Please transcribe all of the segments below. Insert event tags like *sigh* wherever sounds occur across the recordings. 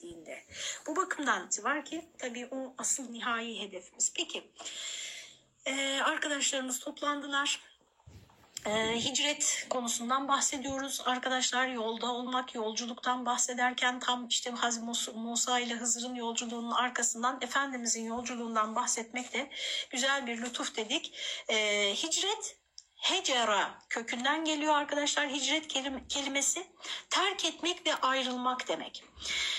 gittiğinde. Bu bakımdan var ki tabii o asıl nihai hedefimiz. Peki ee, arkadaşlarımız toplandılar. Ee, hicret konusundan bahsediyoruz. Arkadaşlar yolda olmak, yolculuktan bahsederken tam işte Hazreti Mus- Musa ile Hızır'ın yolculuğunun arkasından Efendimizin yolculuğundan bahsetmek de güzel bir lütuf dedik. Ee, hicret hecera kökünden geliyor arkadaşlar. Hicret kelim- kelimesi terk etmek ve ayrılmak demek.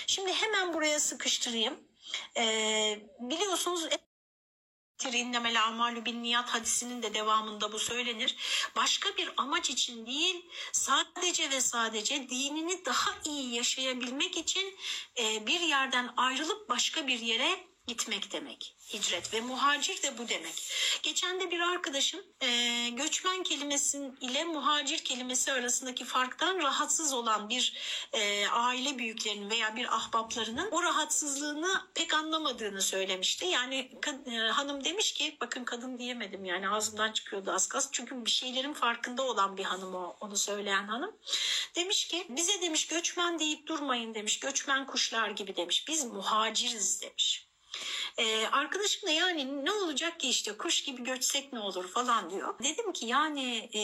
Şimdi hemen buraya sıkıştırayım. Ee, biliyorsunuz innemel amalü bin niyat hadisinin de devamında bu söylenir. Başka bir amaç için değil sadece ve sadece dinini daha iyi yaşayabilmek için e, bir yerden ayrılıp başka bir yere gitmek demek. Hicret ve muhacir de bu demek. Geçen de bir arkadaşım e, göçmen kelimesi ile muhacir kelimesi arasındaki farktan rahatsız olan bir e, aile büyüklerinin veya bir ahbaplarının o rahatsızlığını pek anlamadığını söylemişti. Yani e, hanım demiş ki bakın kadın diyemedim yani ağzımdan çıkıyordu az kalsın. Çünkü bir şeylerin farkında olan bir hanım o onu söyleyen hanım. Demiş ki bize demiş göçmen deyip durmayın demiş. Göçmen kuşlar gibi demiş. Biz muhaciriz demiş. Ee, arkadaşım da yani ne olacak ki işte kuş gibi göçsek ne olur falan diyor. Dedim ki yani e,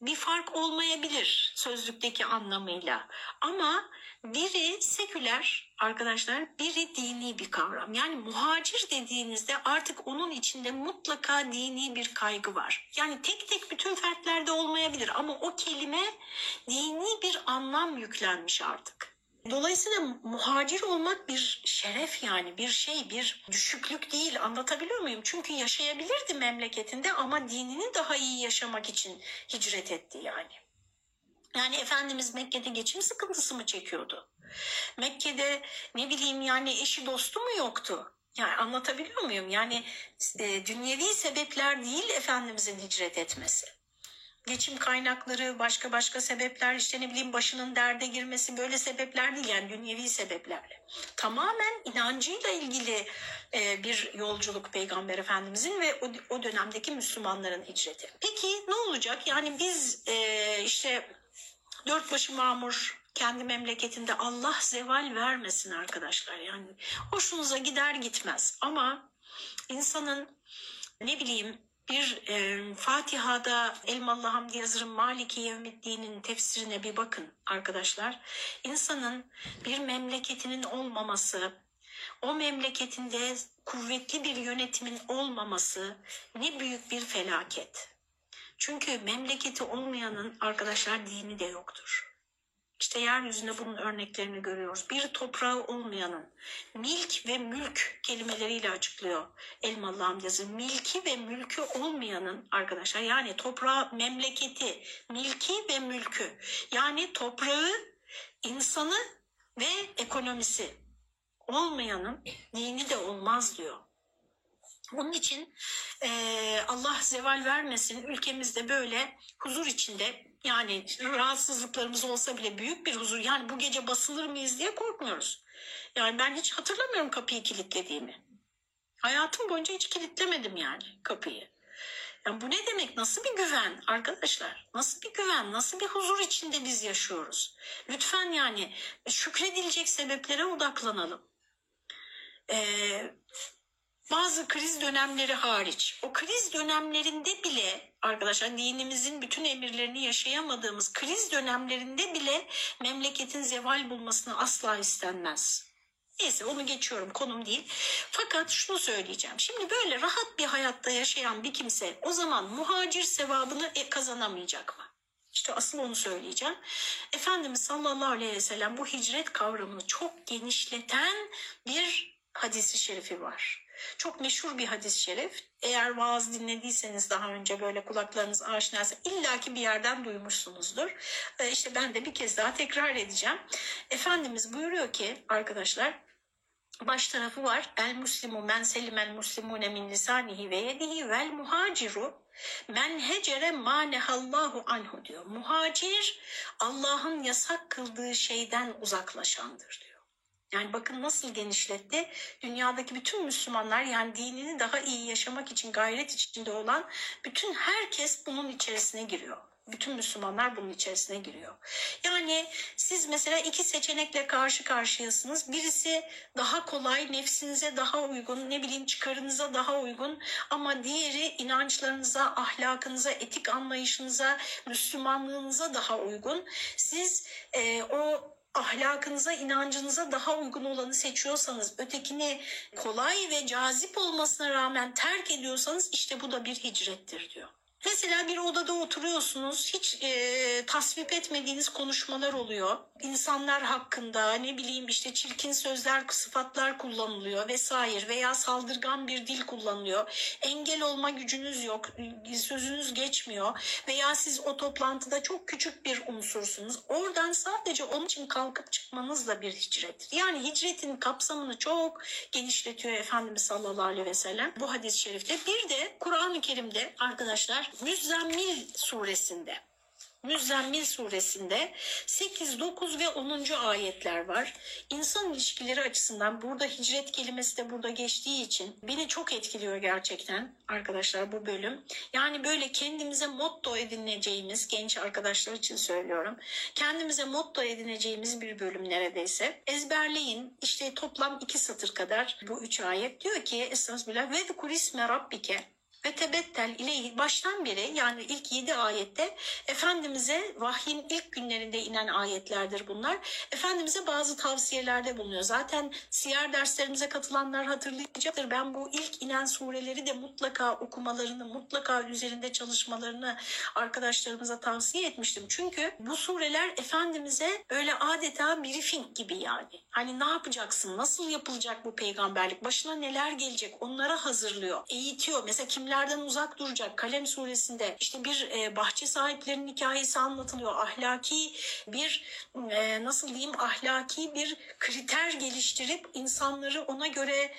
bir fark olmayabilir sözlükteki anlamıyla ama biri seküler arkadaşlar biri dini bir kavram. Yani muhacir dediğinizde artık onun içinde mutlaka dini bir kaygı var. Yani tek tek bütün fertlerde olmayabilir ama o kelime dini bir anlam yüklenmiş artık. Dolayısıyla muhacir olmak bir şeref yani bir şey bir düşüklük değil anlatabiliyor muyum? Çünkü yaşayabilirdi memleketinde ama dinini daha iyi yaşamak için hicret etti yani. Yani Efendimiz Mekke'de geçim sıkıntısı mı çekiyordu? Mekke'de ne bileyim yani eşi dostu mu yoktu? Yani anlatabiliyor muyum? Yani e, dünyevi sebepler değil Efendimizin hicret etmesi geçim kaynakları, başka başka sebepler, işte ne bileyim başının derde girmesi böyle sebepler değil yani dünyevi sebeplerle. Tamamen inancıyla ilgili e, bir yolculuk Peygamber Efendimizin ve o, o dönemdeki Müslümanların hicreti. Peki ne olacak? Yani biz e, işte dört başı mamur kendi memleketinde Allah zeval vermesin arkadaşlar. Yani hoşunuza gider gitmez ama insanın ne bileyim bir e, Fatiha'da Elmalı Hamdi Yazır'ın Maliki Yevmiddin'in tefsirine bir bakın arkadaşlar. İnsanın bir memleketinin olmaması, o memleketinde kuvvetli bir yönetimin olmaması ne büyük bir felaket. Çünkü memleketi olmayanın arkadaşlar dini de yoktur. İşte yeryüzünde bunun örneklerini görüyoruz. Bir toprağı olmayanın milk ve mülk kelimeleriyle açıklıyor Elmalı amcası. Milki ve mülkü olmayanın arkadaşlar yani toprağı, memleketi, milki ve mülkü yani toprağı, insanı ve ekonomisi olmayanın dini de olmaz diyor. Onun için e, Allah zeval vermesin ülkemizde böyle huzur içinde yani rahatsızlıklarımız olsa bile büyük bir huzur. Yani bu gece basılır mıyız diye korkmuyoruz. Yani ben hiç hatırlamıyorum kapıyı kilitlediğimi. Hayatım boyunca hiç kilitlemedim yani kapıyı. Yani bu ne demek? Nasıl bir güven arkadaşlar? Nasıl bir güven? Nasıl bir huzur içinde biz yaşıyoruz? Lütfen yani şükredilecek sebeplere odaklanalım. Ee, bazı kriz dönemleri hariç o kriz dönemlerinde bile arkadaşlar dinimizin bütün emirlerini yaşayamadığımız kriz dönemlerinde bile memleketin zeval bulmasını asla istenmez. Neyse onu geçiyorum konum değil. Fakat şunu söyleyeceğim. Şimdi böyle rahat bir hayatta yaşayan bir kimse o zaman muhacir sevabını e, kazanamayacak mı? İşte asıl onu söyleyeceğim. Efendimiz sallallahu aleyhi ve sellem bu hicret kavramını çok genişleten bir hadisi şerifi var. Çok meşhur bir hadis-i şerif. Eğer vaaz dinlediyseniz daha önce böyle kulaklarınız aşinaysa illaki bir yerden duymuşsunuzdur. Ee, işte ben de bir kez daha tekrar edeceğim. Efendimiz buyuruyor ki arkadaşlar baş tarafı var. El muslimu men selimel muslimune min lisanihi ve yedihi vel muhaciru men hecere manehallahu anhu diyor. Muhacir Allah'ın yasak kıldığı şeyden uzaklaşandır diyor. Yani bakın nasıl genişletti. Dünyadaki bütün Müslümanlar yani dinini daha iyi yaşamak için gayret içinde olan bütün herkes bunun içerisine giriyor. Bütün Müslümanlar bunun içerisine giriyor. Yani siz mesela iki seçenekle karşı karşıyasınız. Birisi daha kolay, nefsinize daha uygun, ne bileyim çıkarınıza daha uygun ama diğeri inançlarınıza, ahlakınıza, etik anlayışınıza, Müslümanlığınıza daha uygun. Siz e, o ahlakınıza, inancınıza daha uygun olanı seçiyorsanız, ötekini kolay ve cazip olmasına rağmen terk ediyorsanız işte bu da bir hicrettir diyor. Mesela bir odada oturuyorsunuz, hiç e, tasvip etmediğiniz konuşmalar oluyor. İnsanlar hakkında ne bileyim işte çirkin sözler, sıfatlar kullanılıyor vesaire veya saldırgan bir dil kullanılıyor. Engel olma gücünüz yok, sözünüz geçmiyor veya siz o toplantıda çok küçük bir unsursunuz. Oradan sadece onun için kalkıp çıkmanız da bir hicrettir. Yani hicretin kapsamını çok genişletiyor Efendimiz sallallahu aleyhi ve sellem bu hadis-i şerifte. Bir de Kur'an-ı Kerim'de arkadaşlar Müzzemmil suresinde Müzzemmil suresinde 8, 9 ve 10. ayetler var. İnsan ilişkileri açısından burada hicret kelimesi de burada geçtiği için beni çok etkiliyor gerçekten arkadaşlar bu bölüm. Yani böyle kendimize motto edineceğimiz genç arkadaşlar için söylüyorum. Kendimize motto edineceğimiz bir bölüm neredeyse. Ezberleyin işte toplam iki satır kadar bu üç ayet diyor ki Estağfirullah ve kurisme rabbike ve tebettel ileyhi baştan beri yani ilk yedi ayette Efendimiz'e vahyin ilk günlerinde inen ayetlerdir bunlar. Efendimiz'e bazı tavsiyelerde bulunuyor. Zaten siyer derslerimize katılanlar hatırlayacaktır. Ben bu ilk inen sureleri de mutlaka okumalarını, mutlaka üzerinde çalışmalarını arkadaşlarımıza tavsiye etmiştim. Çünkü bu sureler Efendimiz'e öyle adeta briefing gibi yani. Hani ne yapacaksın, nasıl yapılacak bu peygamberlik, başına neler gelecek onlara hazırlıyor, eğitiyor. Mesela kimler Kötülüklerden uzak duracak. Kalem suresinde işte bir e, bahçe sahiplerinin hikayesi anlatılıyor. Ahlaki bir e, nasıl diyeyim ahlaki bir kriter geliştirip insanları ona göre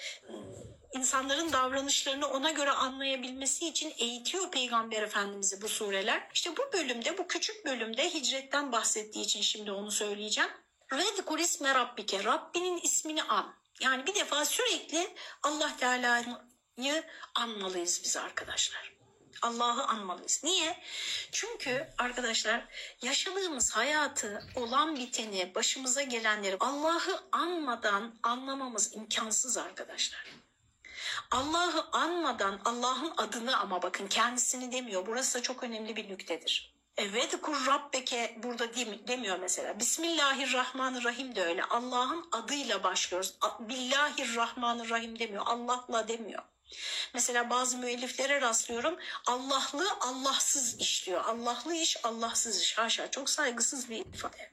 insanların davranışlarını ona göre anlayabilmesi için eğitiyor Peygamber Efendimiz'i bu sureler. İşte bu bölümde, bu küçük bölümde hicretten bahsettiği için şimdi onu söyleyeceğim. Red isme Rabbike, Rabbinin ismini an. Yani bir defa sürekli Allah Teala'nın anmalıyız biz arkadaşlar. Allah'ı anmalıyız. Niye? Çünkü arkadaşlar yaşadığımız hayatı, olan biteni, başımıza gelenleri Allah'ı anmadan anlamamız imkansız arkadaşlar. Allah'ı anmadan Allah'ın adını ama bakın kendisini demiyor. Burası da çok önemli bir nüktedir. Evet kur Rabbeke burada demiyor mesela. Bismillahirrahmanirrahim de öyle. Allah'ın adıyla başlıyoruz. Billahirrahmanirrahim demiyor. Allah'la demiyor. Mesela bazı müelliflere rastlıyorum. Allah'lı Allahsız işliyor. Allah'lı iş Allahsız iş. Haşa çok saygısız bir ifade.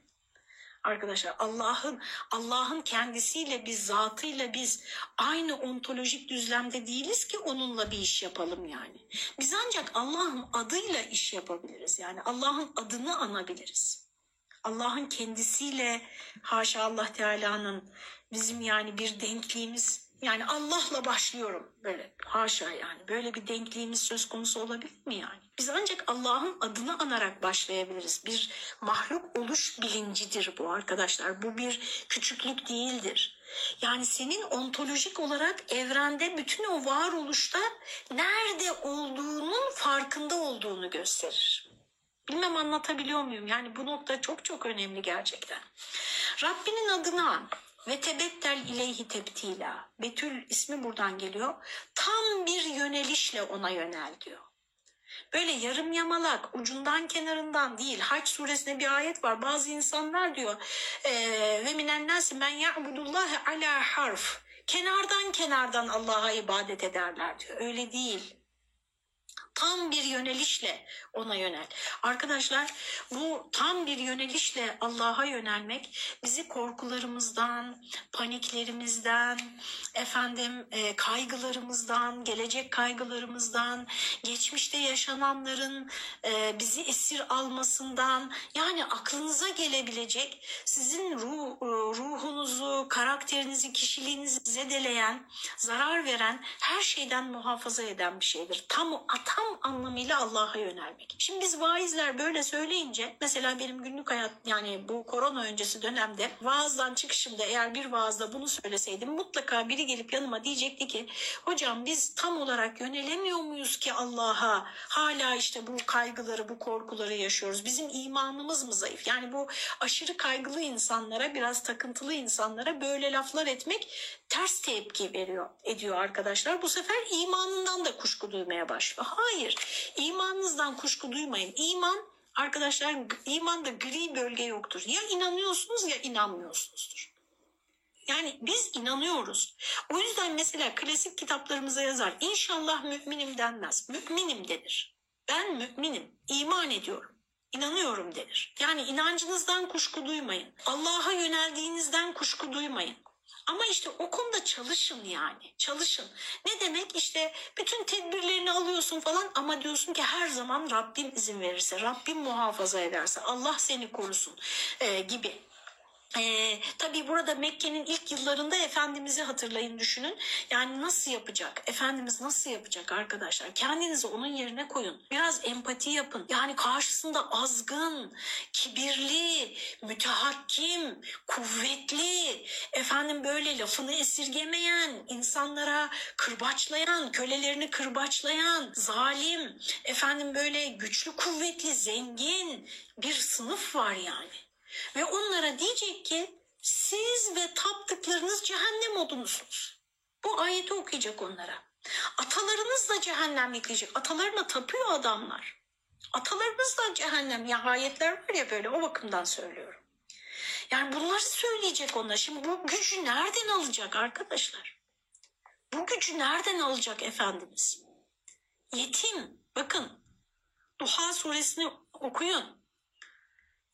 Arkadaşlar Allah'ın Allah'ın kendisiyle biz zatıyla biz aynı ontolojik düzlemde değiliz ki onunla bir iş yapalım yani. Biz ancak Allah'ın adıyla iş yapabiliriz. Yani Allah'ın adını anabiliriz. Allah'ın kendisiyle haşa Allah Teala'nın bizim yani bir denkliğimiz yani Allah'la başlıyorum böyle haşa yani böyle bir denkliğimiz söz konusu olabilir mi yani? Biz ancak Allah'ın adını anarak başlayabiliriz. Bir mahluk oluş bilincidir bu arkadaşlar. Bu bir küçüklük değildir. Yani senin ontolojik olarak evrende bütün o varoluşta nerede olduğunun farkında olduğunu gösterir. Bilmem anlatabiliyor muyum? Yani bu nokta çok çok önemli gerçekten. Rabbinin adını an. Ve tebettel ileyhi tebtila. Betül ismi buradan geliyor. Tam bir yönelişle ona yönel diyor. Böyle yarım yamalak ucundan kenarından değil. Haç suresinde bir ayet var. Bazı insanlar diyor ve minen nasi men ya'budullahi ala harf. Kenardan kenardan Allah'a ibadet ederler diyor. Öyle değil tam bir yönelişle ona yönel. Arkadaşlar bu tam bir yönelişle Allah'a yönelmek bizi korkularımızdan, paniklerimizden, efendim e, kaygılarımızdan, gelecek kaygılarımızdan, geçmişte yaşananların e, bizi esir almasından yani aklınıza gelebilecek sizin ruh, e, ruhunuzu, karakterinizi, kişiliğinizi zedeleyen, zarar veren her şeyden muhafaza eden bir şeydir. Tam, tam tam anlamıyla Allah'a yönelmek. Şimdi biz vaizler böyle söyleyince mesela benim günlük hayat yani bu korona öncesi dönemde vaazdan çıkışımda eğer bir vaazda bunu söyleseydim mutlaka biri gelip yanıma diyecekti ki hocam biz tam olarak yönelemiyor muyuz ki Allah'a? Hala işte bu kaygıları, bu korkuları yaşıyoruz. Bizim imanımız mı zayıf? Yani bu aşırı kaygılı insanlara, biraz takıntılı insanlara böyle laflar etmek ters tepki veriyor, ediyor arkadaşlar. Bu sefer imanından da kuşku duymaya başlıyor. Hayır, imanınızdan kuşku duymayın. İman arkadaşlar imanda gri bölge yoktur. Ya inanıyorsunuz ya inanmıyorsunuzdur. Yani biz inanıyoruz. O yüzden mesela klasik kitaplarımıza yazar. İnşallah müminim denmez. Müminim denir. Ben müminim. iman ediyorum. İnanıyorum denir. Yani inancınızdan kuşku duymayın. Allah'a yöneldiğinizden kuşku duymayın. Ama işte o konuda çalışın yani. Çalışın. Ne demek işte bütün tedbirlerini alıyorsun falan ama diyorsun ki her zaman Rabbim izin verirse, Rabbim muhafaza ederse, Allah seni korusun e, gibi. Ee, tabii burada Mekke'nin ilk yıllarında Efendimiz'i hatırlayın düşünün. Yani nasıl yapacak? Efendimiz nasıl yapacak arkadaşlar? Kendinizi onun yerine koyun. Biraz empati yapın. Yani karşısında azgın, kibirli, mütehakkim, kuvvetli, efendim böyle lafını esirgemeyen, insanlara kırbaçlayan, kölelerini kırbaçlayan, zalim, efendim böyle güçlü, kuvvetli, zengin bir sınıf var yani. Ve onlara diyecek ki siz ve taptıklarınız cehennem odunuzsunuz. Bu ayeti okuyacak onlara. Atalarınız da cehennemlik diyecek. Atalarına tapıyor adamlar. Atalarınız da cehennem. Ya ayetler var ya böyle o bakımdan söylüyorum. Yani bunları söyleyecek onlar. Şimdi bu gücü nereden alacak arkadaşlar? Bu gücü nereden alacak Efendimiz? Yetim. Bakın. Duha suresini okuyun.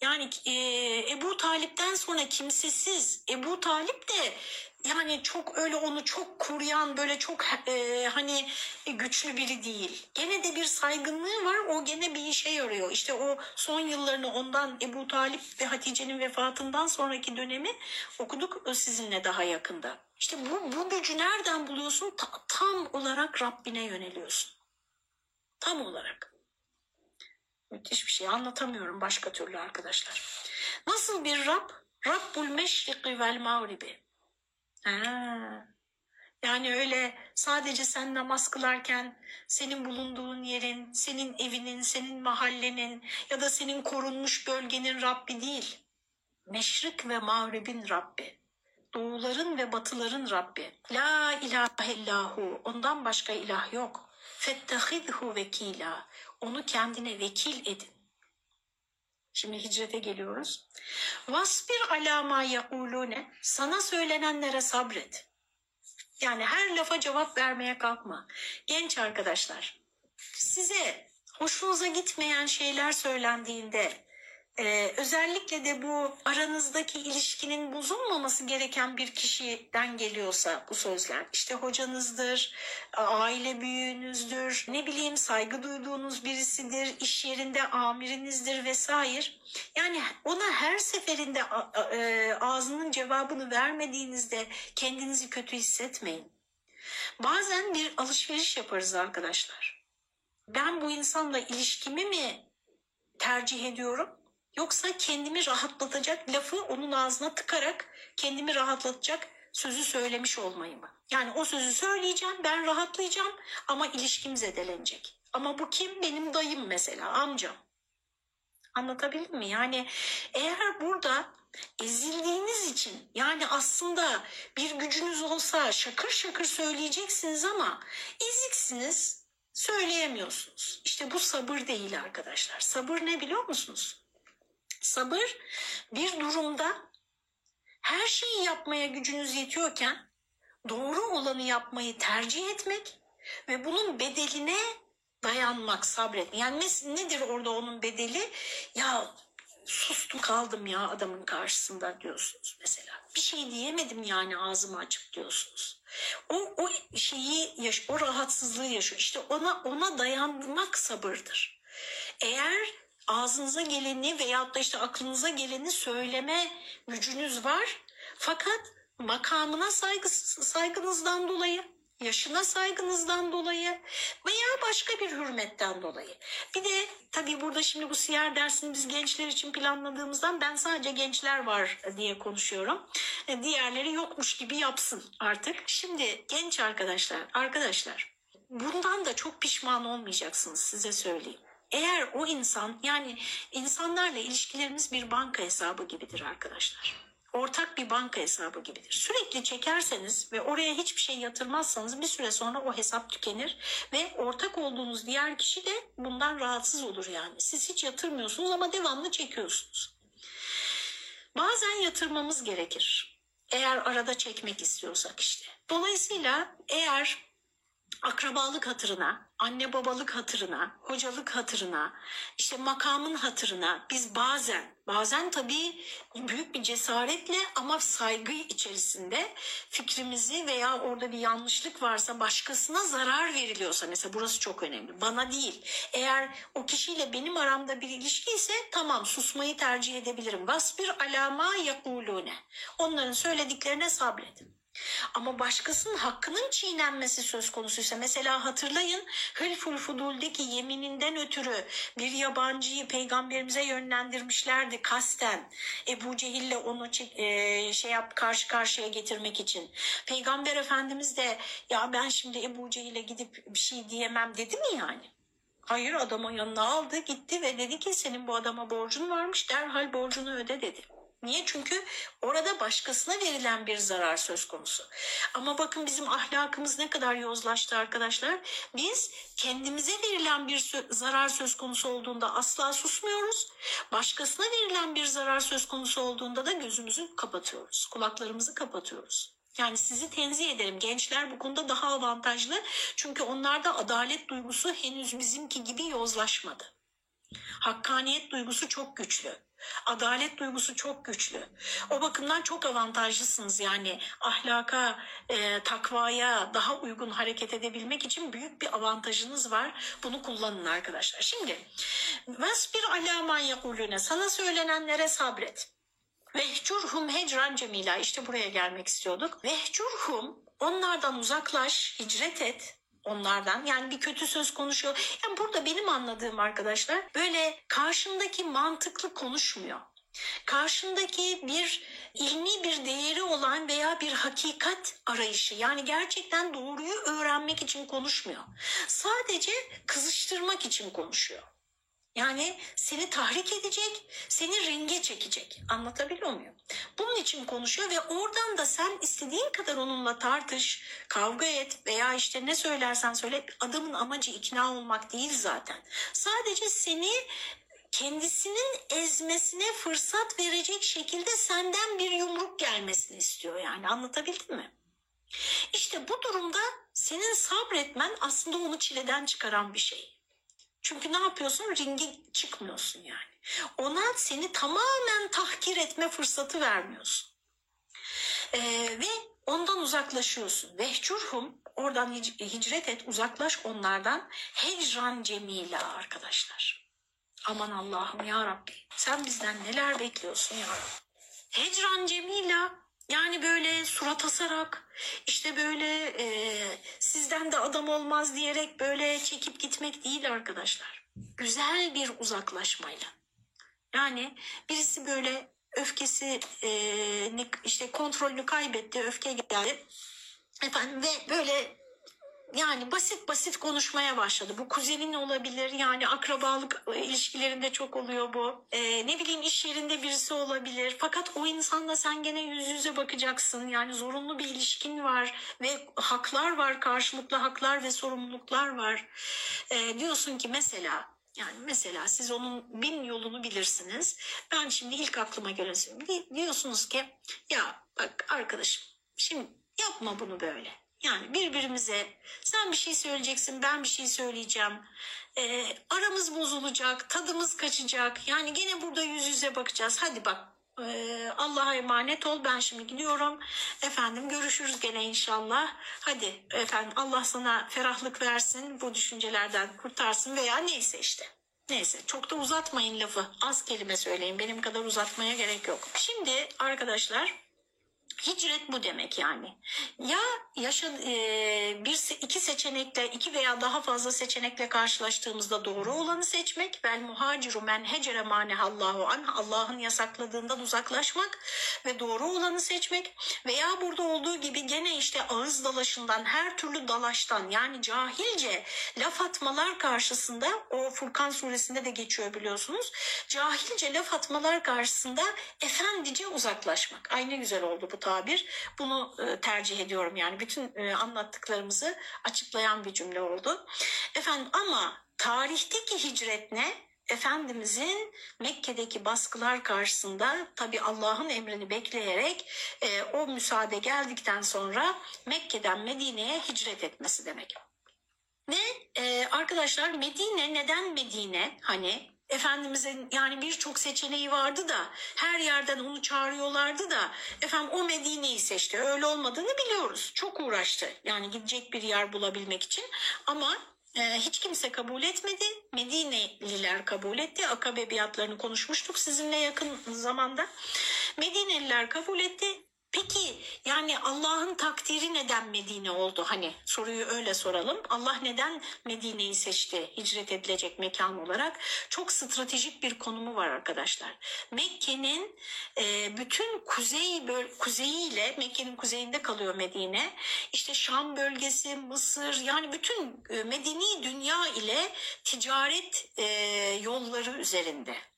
Yani e, Ebu Talip'ten sonra kimsesiz. Ebu Talip de yani çok öyle onu çok koruyan böyle çok e, hani güçlü biri değil. Gene de bir saygınlığı var. O gene bir işe yarıyor. İşte o son yıllarını ondan Ebu Talip ve Hatice'nin vefatından sonraki dönemi okuduk sizinle daha yakında. İşte bu, bu gücü nereden buluyorsun? Ta, tam olarak Rabbine yöneliyorsun. Tam olarak. Müthiş bir şey anlatamıyorum başka türlü arkadaşlar. Nasıl bir Rab? Rabbul meşriki vel mağribi. Yani öyle sadece sen namaz kılarken senin bulunduğun yerin, senin evinin, senin mahallenin ya da senin korunmuş bölgenin Rabbi değil. Meşrik ve mağribin Rabbi. Doğuların ve batıların Rabbi. La ilahe illahu. Ondan başka ilah yok. Fettehidhu vekila. Onu kendine vekil edin. Şimdi hicrete geliyoruz. Vasbir alama yaulune. Sana söylenenlere sabret. Yani her lafa cevap vermeye kalkma. Genç arkadaşlar, size hoşunuza gitmeyen şeyler söylendiğinde ee, özellikle de bu aranızdaki ilişkinin bozulmaması gereken bir kişiden geliyorsa bu sözler işte hocanızdır, aile büyüğünüzdür, ne bileyim saygı duyduğunuz birisidir, iş yerinde amirinizdir vesaire. Yani ona her seferinde e, ağzının cevabını vermediğinizde kendinizi kötü hissetmeyin. Bazen bir alışveriş yaparız arkadaşlar. Ben bu insanla ilişkimi mi tercih ediyorum? Yoksa kendimi rahatlatacak lafı onun ağzına tıkarak kendimi rahatlatacak sözü söylemiş olmayı mı? Yani o sözü söyleyeceğim, ben rahatlayacağım ama ilişkim zedelenecek. Ama bu kim? Benim dayım mesela, amcam. Anlatabildim mi? Yani eğer burada ezildiğiniz için yani aslında bir gücünüz olsa şakır şakır söyleyeceksiniz ama eziksiniz söyleyemiyorsunuz. İşte bu sabır değil arkadaşlar. Sabır ne biliyor musunuz? Sabır bir durumda her şeyi yapmaya gücünüz yetiyorken doğru olanı yapmayı tercih etmek ve bunun bedeline dayanmak, sabretmek. Yani nedir orada onun bedeli? Ya sustum kaldım ya adamın karşısında diyorsunuz mesela. Bir şey diyemedim yani ağzımı açıp diyorsunuz. O, o şeyi, yaş o rahatsızlığı yaşıyor. İşte ona, ona dayanmak sabırdır. Eğer ağzınıza geleni veyahut da işte aklınıza geleni söyleme gücünüz var. Fakat makamına saygı, saygınızdan dolayı yaşına saygınızdan dolayı veya başka bir hürmetten dolayı. Bir de tabii burada şimdi bu siyer dersini biz gençler için planladığımızdan ben sadece gençler var diye konuşuyorum. E, Diğerleri yokmuş gibi yapsın artık. Şimdi genç arkadaşlar, arkadaşlar bundan da çok pişman olmayacaksınız size söyleyeyim. Eğer o insan yani insanlarla ilişkilerimiz bir banka hesabı gibidir arkadaşlar ortak bir banka hesabı gibidir. Sürekli çekerseniz ve oraya hiçbir şey yatırmazsanız bir süre sonra o hesap tükenir ve ortak olduğunuz diğer kişi de bundan rahatsız olur yani. Siz hiç yatırmıyorsunuz ama devamlı çekiyorsunuz. Bazen yatırmamız gerekir. Eğer arada çekmek istiyorsak işte. Dolayısıyla eğer akrabalık hatırına, anne babalık hatırına, hocalık hatırına, işte makamın hatırına biz bazen, bazen tabii büyük bir cesaretle ama saygı içerisinde fikrimizi veya orada bir yanlışlık varsa başkasına zarar veriliyorsa mesela burası çok önemli. Bana değil. Eğer o kişiyle benim aramda bir ilişki ise tamam susmayı tercih edebilirim. Vasbir alama yakulune. Onların söylediklerine sabredin. Ama başkasının hakkının çiğnenmesi söz konusuysa mesela hatırlayın Hılful Fudul'deki yemininden ötürü bir yabancıyı peygamberimize yönlendirmişlerdi kasten Ebu Cehil'le onu e, şey yap karşı karşıya getirmek için. Peygamber Efendimiz de ya ben şimdi Ebu Cehil'e gidip bir şey diyemem dedi mi yani? Hayır adamın yanına aldı gitti ve dedi ki senin bu adama borcun varmış derhal borcunu öde dedi. Niye? Çünkü orada başkasına verilen bir zarar söz konusu. Ama bakın bizim ahlakımız ne kadar yozlaştı arkadaşlar. Biz kendimize verilen bir zarar söz konusu olduğunda asla susmuyoruz. Başkasına verilen bir zarar söz konusu olduğunda da gözümüzü kapatıyoruz. Kulaklarımızı kapatıyoruz. Yani sizi tenzih ederim. Gençler bu konuda daha avantajlı. Çünkü onlarda adalet duygusu henüz bizimki gibi yozlaşmadı. Hakkaniyet duygusu çok güçlü. Adalet duygusu çok güçlü. O bakımdan çok avantajlısınız yani ahlaka, e, takvaya daha uygun hareket edebilmek için büyük bir avantajınız var. Bunu kullanın arkadaşlar. Şimdi bir alaman yakulüne sana söylenenlere sabret. Vehcurhum hecran cemila işte buraya gelmek istiyorduk. Vehcurhum onlardan uzaklaş, hicret et onlardan. Yani bir kötü söz konuşuyor. Yani burada benim anladığım arkadaşlar böyle karşındaki mantıklı konuşmuyor. Karşındaki bir ilmi bir değeri olan veya bir hakikat arayışı yani gerçekten doğruyu öğrenmek için konuşmuyor. Sadece kızıştırmak için konuşuyor. Yani seni tahrik edecek, seni ringe çekecek. Anlatabiliyor muyum? Bunun için konuşuyor ve oradan da sen istediğin kadar onunla tartış, kavga et veya işte ne söylersen söyle. Adamın amacı ikna olmak değil zaten. Sadece seni kendisinin ezmesine fırsat verecek şekilde senden bir yumruk gelmesini istiyor yani. Anlatabildim mi? İşte bu durumda senin sabretmen aslında onu çileden çıkaran bir şey. Çünkü ne yapıyorsun? Ringe çıkmıyorsun yani. Ona seni tamamen tahkir etme fırsatı vermiyorsun. Ee, ve ondan uzaklaşıyorsun. Vehcurhum oradan hic- hicret et uzaklaş onlardan. Hecran cemila arkadaşlar. Aman Allah'ım ya Rabbi. Sen bizden neler bekliyorsun ya Rabbi. Hecran cemila yani böyle surat asarak işte böyle e, sizden de adam olmaz diyerek böyle çekip gitmek değil arkadaşlar. Güzel bir uzaklaşmayla. Yani birisi böyle öfkesi e, işte kontrolünü kaybetti, öfke geldi. Efendim ve böyle yani basit basit konuşmaya başladı. Bu kuzenin olabilir yani akrabalık e, ilişkilerinde çok oluyor bu. Ee, ne bileyim iş yerinde birisi olabilir. Fakat o insanla sen gene yüz yüze bakacaksın. Yani zorunlu bir ilişkin var ve haklar var karşılıklı haklar ve sorumluluklar var. Ee, diyorsun ki mesela yani mesela siz onun bin yolunu bilirsiniz. Ben şimdi ilk aklıma gelen söyleyeyim. Di- Diyorsunuz ki ya bak arkadaşım şimdi yapma bunu böyle. Yani birbirimize sen bir şey söyleyeceksin ben bir şey söyleyeceğim. Ee, aramız bozulacak tadımız kaçacak. Yani gene burada yüz yüze bakacağız. Hadi bak ee, Allah'a emanet ol ben şimdi gidiyorum. Efendim görüşürüz gene inşallah. Hadi efendim Allah sana ferahlık versin bu düşüncelerden kurtarsın veya neyse işte. Neyse çok da uzatmayın lafı. Az kelime söyleyin benim kadar uzatmaya gerek yok. Şimdi arkadaşlar Hicret bu demek yani. Ya yaşa, e, bir iki seçenekle iki veya daha fazla seçenekle karşılaştığımızda doğru olanı seçmek. Vel muhaciru men hecere manehallahu an Allah'ın yasakladığından uzaklaşmak ve doğru olanı seçmek. Veya burada olduğu gibi gene işte ağız dalaşından her türlü dalaştan yani cahilce laf atmalar karşısında o Furkan suresinde de geçiyor biliyorsunuz. Cahilce laf atmalar karşısında efendice uzaklaşmak. Ay ne güzel oldu bu tabir. Bunu e, tercih ediyorum yani bütün e, anlattıklarımızı açıklayan bir cümle oldu. Efendim ama tarihteki hicret ne? Efendimizin Mekke'deki baskılar karşısında tabi Allah'ın emrini bekleyerek e, o müsaade geldikten sonra Mekke'den Medine'ye hicret etmesi demek. Ve e, arkadaşlar Medine neden Medine? Hani Efendimizin yani birçok seçeneği vardı da her yerden onu çağırıyorlardı da efendim o Medine'yi seçti. Öyle olmadığını biliyoruz. Çok uğraştı yani gidecek bir yer bulabilmek için ama e, hiç kimse kabul etmedi. Medineliler kabul etti. Akabe biatlarını konuşmuştuk sizinle yakın zamanda. Medineliler kabul etti. Peki yani Allah'ın takdiri neden Medine oldu? Hani soruyu öyle soralım. Allah neden Medine'yi seçti hicret edilecek mekan olarak? Çok stratejik bir konumu var arkadaşlar. Mekke'nin e, bütün kuzey kuzeyiyle Mekke'nin kuzeyinde kalıyor Medine. İşte Şam bölgesi, Mısır yani bütün e, medeni dünya ile ticaret e, yolları üzerinde.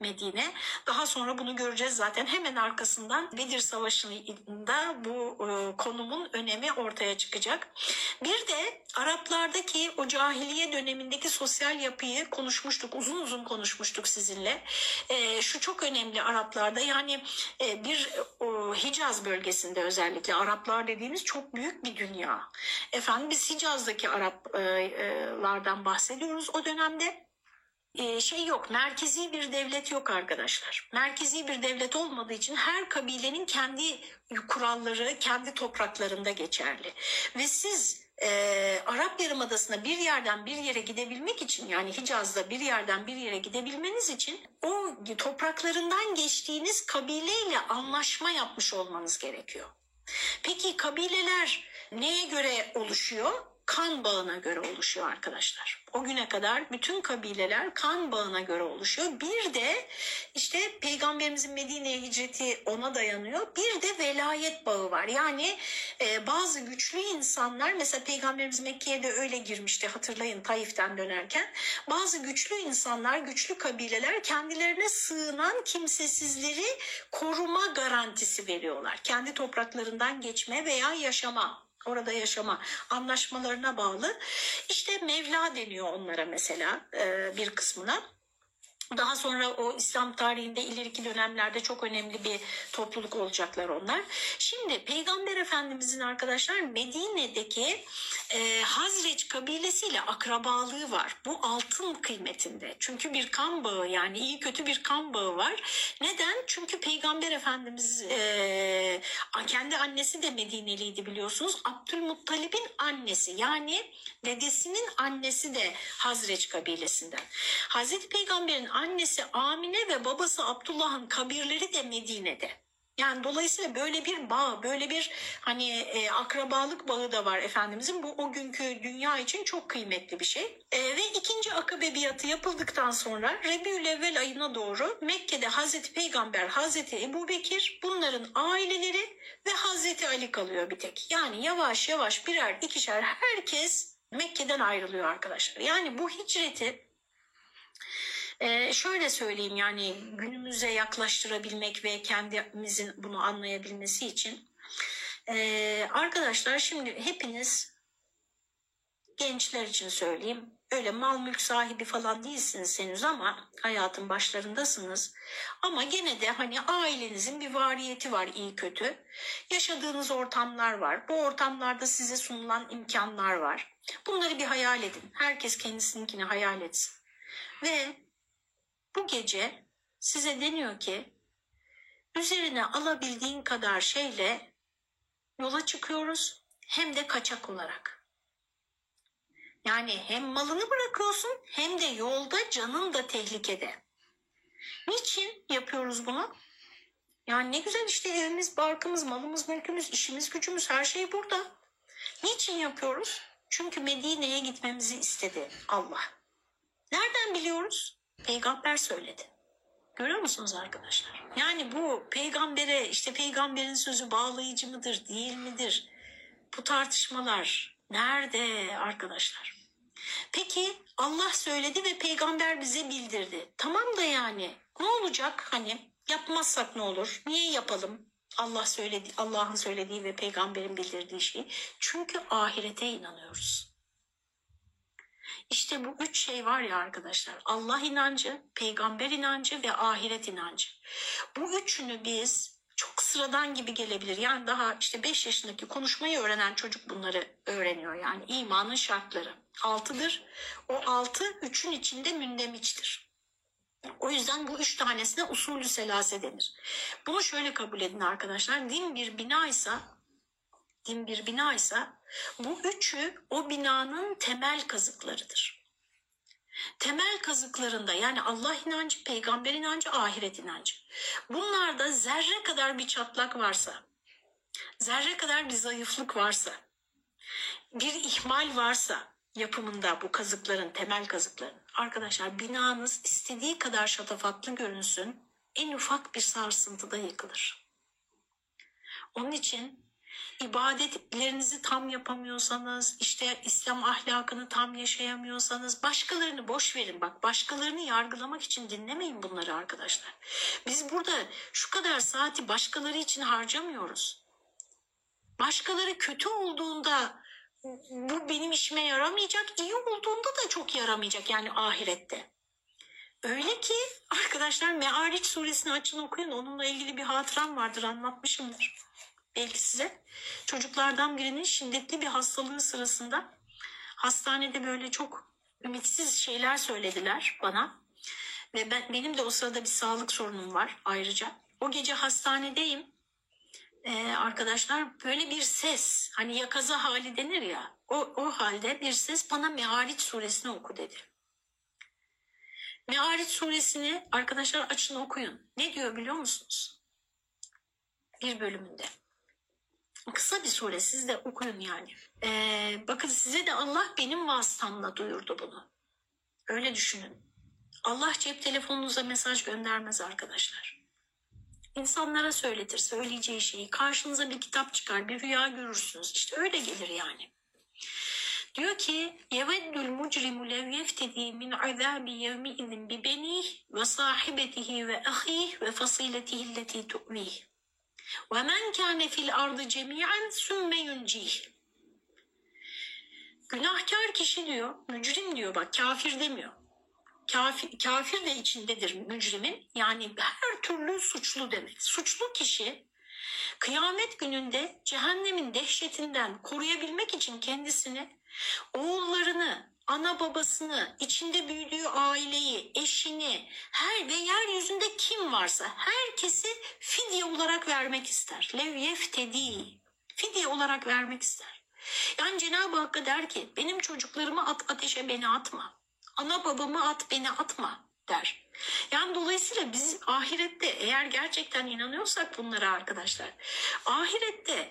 Medine. Daha sonra bunu göreceğiz zaten. Hemen arkasından Bedir Savaşı'nda bu e, konumun önemi ortaya çıkacak. Bir de Araplardaki o cahiliye dönemindeki sosyal yapıyı konuşmuştuk. Uzun uzun konuşmuştuk sizinle. E, şu çok önemli Araplarda yani e, bir o, Hicaz bölgesinde özellikle Araplar dediğimiz çok büyük bir dünya. Efendim biz Hicaz'daki Araplardan bahsediyoruz o dönemde. Ee, şey yok, merkezi bir devlet yok arkadaşlar. Merkezi bir devlet olmadığı için her kabilenin kendi kuralları kendi topraklarında geçerli. Ve siz e, Arap Yarımadası'na bir yerden bir yere gidebilmek için yani Hicaz'da bir yerden bir yere gidebilmeniz için o topraklarından geçtiğiniz kabileyle anlaşma yapmış olmanız gerekiyor. Peki kabileler neye göre oluşuyor? Kan bağına göre oluşuyor arkadaşlar. O güne kadar bütün kabileler kan bağına göre oluşuyor. Bir de işte peygamberimizin Medine'ye hicreti ona dayanıyor. Bir de velayet bağı var. Yani e, bazı güçlü insanlar mesela peygamberimiz Mekke'ye de öyle girmişti hatırlayın Taif'ten dönerken. Bazı güçlü insanlar, güçlü kabileler kendilerine sığınan kimsesizleri koruma garantisi veriyorlar. Kendi topraklarından geçme veya yaşama orada yaşama anlaşmalarına bağlı. İşte Mevla deniyor onlara mesela e, bir kısmına. Daha sonra o İslam tarihinde ileriki dönemlerde çok önemli bir topluluk olacaklar onlar. Şimdi Peygamber Efendimizin arkadaşlar Medine'deki e, Hazreç kabilesiyle akrabalığı var. Bu altın kıymetinde. Çünkü bir kan bağı yani iyi kötü bir kan bağı var. Neden? Çünkü Peygamber Efendimiz e, kendi annesi de Medineliydi biliyorsunuz. Abdülmuttalib'in annesi yani dedesinin annesi de Hazreç kabilesinden. Hazreti Peygamber'in annesi Amine ve babası Abdullah'ın kabirleri de Medine'de. Yani dolayısıyla böyle bir bağ, böyle bir hani e, akrabalık bağı da var Efendimizin. Bu o günkü dünya için çok kıymetli bir şey. E, ve ikinci akabe biatı yapıldıktan sonra Rebiülevvel ayına doğru Mekke'de Hazreti Peygamber, Hazreti Ebu Bekir, bunların aileleri ve Hazreti Ali kalıyor bir tek. Yani yavaş yavaş birer ikişer herkes Mekke'den ayrılıyor arkadaşlar. Yani bu hicreti ee, şöyle söyleyeyim yani günümüze yaklaştırabilmek ve kendimizin bunu anlayabilmesi için. Ee, arkadaşlar şimdi hepiniz gençler için söyleyeyim. Öyle mal mülk sahibi falan değilsiniz henüz ama hayatın başlarındasınız. Ama gene de hani ailenizin bir variyeti var iyi kötü. Yaşadığınız ortamlar var. Bu ortamlarda size sunulan imkanlar var. Bunları bir hayal edin. Herkes kendisininkini hayal etsin. Ve bu gece size deniyor ki üzerine alabildiğin kadar şeyle yola çıkıyoruz hem de kaçak olarak. Yani hem malını bırakıyorsun hem de yolda canın da tehlikede. Niçin yapıyoruz bunu? Yani ne güzel işte evimiz, barkımız, malımız, mülkümüz, işimiz, gücümüz her şey burada. Niçin yapıyoruz? Çünkü Medine'ye gitmemizi istedi Allah. Nereden biliyoruz? Peygamber söyledi. Görüyor musunuz arkadaşlar? Yani bu peygambere işte peygamberin sözü bağlayıcı mıdır değil midir? Bu tartışmalar nerede arkadaşlar? Peki Allah söyledi ve peygamber bize bildirdi. Tamam da yani ne olacak hani yapmazsak ne olur? Niye yapalım? Allah söyledi, Allah'ın söylediği ve peygamberin bildirdiği şey. Çünkü ahirete inanıyoruz. İşte bu üç şey var ya arkadaşlar. Allah inancı, peygamber inancı ve ahiret inancı. Bu üçünü biz çok sıradan gibi gelebilir. Yani daha işte 5 yaşındaki konuşmayı öğrenen çocuk bunları öğreniyor. Yani imanın şartları. Altıdır. O altı üçün içinde mündemiçtir. O yüzden bu üç tanesine usulü selase denir. Bunu şöyle kabul edin arkadaşlar. Din bir binaysa din bir binaysa bu üçü o binanın temel kazıklarıdır. Temel kazıklarında yani Allah inancı, peygamber inancı, ahiret inancı. Bunlarda zerre kadar bir çatlak varsa, zerre kadar bir zayıflık varsa, bir ihmal varsa yapımında bu kazıkların, temel kazıkların. Arkadaşlar binanız istediği kadar şatafatlı görünsün, en ufak bir sarsıntıda yıkılır. Onun için ibadetlerinizi tam yapamıyorsanız, işte İslam ahlakını tam yaşayamıyorsanız başkalarını boş verin. Bak başkalarını yargılamak için dinlemeyin bunları arkadaşlar. Biz burada şu kadar saati başkaları için harcamıyoruz. Başkaları kötü olduğunda bu benim işime yaramayacak, iyi olduğunda da çok yaramayacak yani ahirette. Öyle ki arkadaşlar Me'ariç suresini açın okuyun. Onunla ilgili bir hatıram vardır anlatmışımdır belki size. Çocuklardan birinin şiddetli bir hastalığı sırasında hastanede böyle çok ümitsiz şeyler söylediler bana. Ve ben, benim de o sırada bir sağlık sorunum var ayrıca. O gece hastanedeyim. Ee, arkadaşlar böyle bir ses hani yakaza hali denir ya o, o halde bir ses bana Me'ariç suresini oku dedi. Me'ariç suresini arkadaşlar açın okuyun. Ne diyor biliyor musunuz? Bir bölümünde. Kısa bir sure siz de okuyun yani. Ee, bakın size de Allah benim vasıtamla duyurdu bunu. Öyle düşünün. Allah cep telefonunuza mesaj göndermez arkadaşlar. İnsanlara söyletir söyleyeceği şeyi. Karşınıza bir kitap çıkar, bir rüya görürsünüz. İşte öyle gelir yani. Diyor ki yeveddül mucrimu lev yeftedi min azabi yevmi izin bi benih ve sahibetihi ve ahih ve fasiletihi illeti tu'vih. Ve men kâne fil ardı cemiyen sümme yuncih. Günahkar kişi diyor, mücrim diyor bak kafir demiyor. Kafir, kafir de içindedir mücrimin. Yani her türlü suçlu demek. Suçlu kişi kıyamet gününde cehennemin dehşetinden koruyabilmek için kendisini, oğullarını, ana babasını, içinde büyüdüğü aileyi, eşini, her ve yeryüzünde kim varsa herkesi fidye olarak vermek ister. Lev yeftedi. Fidye olarak vermek ister. Yani Cenab-ı Hakk'a der ki benim çocuklarımı at ateşe beni atma. Ana babamı at beni atma der. Yani dolayısıyla biz ahirette eğer gerçekten inanıyorsak bunlara arkadaşlar ahirette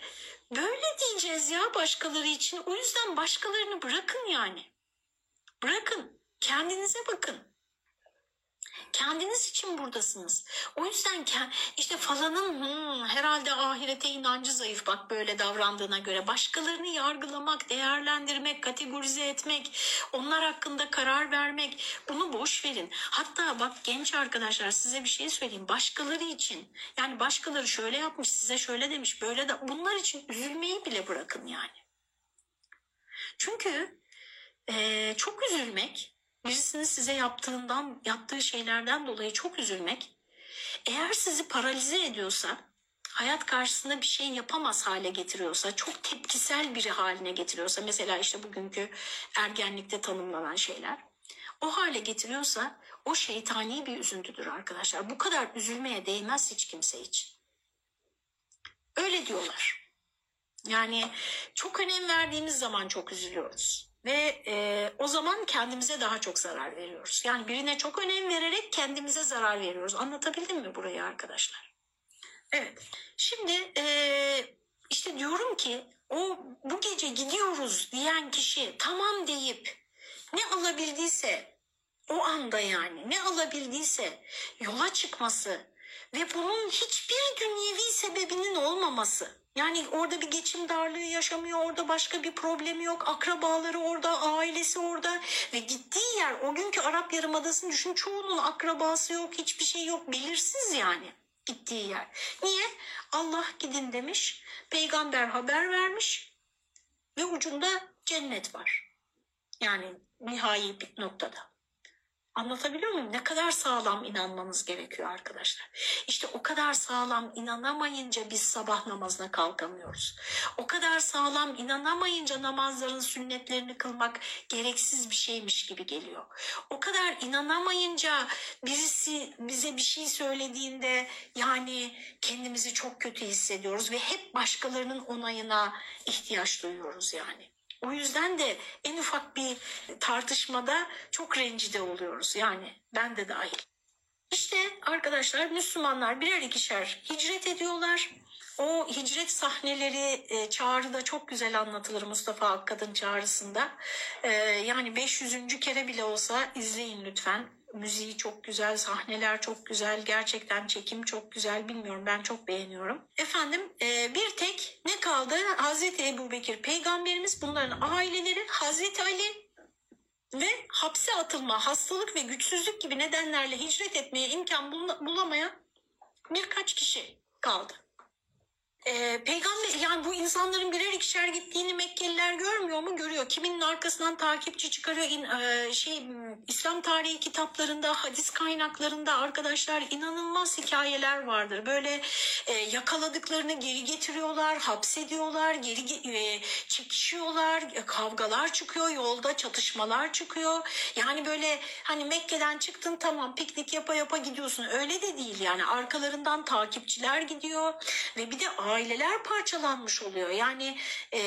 böyle diyeceğiz ya başkaları için o yüzden başkalarını bırakın yani. Bırakın. Kendinize bakın. Kendiniz için buradasınız. O yüzden işte falanın hmm, herhalde ahirete inancı zayıf bak böyle davrandığına göre. Başkalarını yargılamak, değerlendirmek, kategorize etmek, onlar hakkında karar vermek bunu boş verin. Hatta bak genç arkadaşlar size bir şey söyleyeyim. Başkaları için yani başkaları şöyle yapmış size şöyle demiş böyle de bunlar için üzülmeyi bile bırakın yani. Çünkü ee, çok üzülmek, birisinin size yaptığından, yaptığı şeylerden dolayı çok üzülmek, eğer sizi paralize ediyorsa, hayat karşısında bir şey yapamaz hale getiriyorsa, çok tepkisel biri haline getiriyorsa, mesela işte bugünkü ergenlikte tanımlanan şeyler, o hale getiriyorsa o şeytani bir üzüntüdür arkadaşlar. Bu kadar üzülmeye değmez hiç kimse için. Öyle diyorlar. Yani çok önem verdiğimiz zaman çok üzülüyoruz. Ve e, o zaman kendimize daha çok zarar veriyoruz. Yani birine çok önem vererek kendimize zarar veriyoruz. Anlatabildim mi burayı arkadaşlar? Evet. Şimdi eee, işte diyorum ki o bu gece gidiyoruz diyen kişi tamam deyip ne alabildiyse o anda yani ne alabildiyse yola çıkması ve bunun hiçbir dünyevi sebebinin olmaması. Yani orada bir geçim darlığı yaşamıyor, orada başka bir problemi yok, akrabaları orada, ailesi orada ve gittiği yer o günkü Arap Yarımadası'nı düşün çoğunun akrabası yok, hiçbir şey yok, belirsiz yani gittiği yer. Niye? Allah gidin demiş, peygamber haber vermiş ve ucunda cennet var. Yani nihai bir noktada. Anlatabiliyor muyum? Ne kadar sağlam inanmanız gerekiyor arkadaşlar. İşte o kadar sağlam inanamayınca biz sabah namazına kalkamıyoruz. O kadar sağlam inanamayınca namazların sünnetlerini kılmak gereksiz bir şeymiş gibi geliyor. O kadar inanamayınca birisi bize bir şey söylediğinde yani kendimizi çok kötü hissediyoruz ve hep başkalarının onayına ihtiyaç duyuyoruz yani. O yüzden de en ufak bir tartışmada çok rencide oluyoruz. Yani ben de dahil. İşte arkadaşlar Müslümanlar birer ikişer hicret ediyorlar. O hicret sahneleri e, çağrıda çok güzel anlatılır Mustafa Akkad'ın çağrısında. E, yani 500. kere bile olsa izleyin lütfen. Müziği çok güzel, sahneler çok güzel, gerçekten çekim çok güzel. Bilmiyorum ben çok beğeniyorum. Efendim e, bir tek ne kaldı? Hazreti Ebu Bekir peygamberimiz bunların aileleri Hazreti Ali ve hapse atılma, hastalık ve güçsüzlük gibi nedenlerle hicret etmeye imkan bul- bulamayan birkaç kişi kaldı. Ee, peygamber yani bu insanların birer ikişer gittiğini Mekkeliler görmüyor mu? Görüyor. Kiminin arkasından takipçi çıkarıyor. İn, e, şey İslam tarihi kitaplarında, hadis kaynaklarında arkadaşlar inanılmaz hikayeler vardır. Böyle e, yakaladıklarını geri getiriyorlar, hapsediyorlar, geri ge- e, çekişiyorlar, e, kavgalar çıkıyor, yolda çatışmalar çıkıyor. Yani böyle hani Mekke'den çıktın tamam piknik yapa yapa gidiyorsun. Öyle de değil yani arkalarından takipçiler gidiyor ve bir de aileler parçalanmış oluyor. Yani e,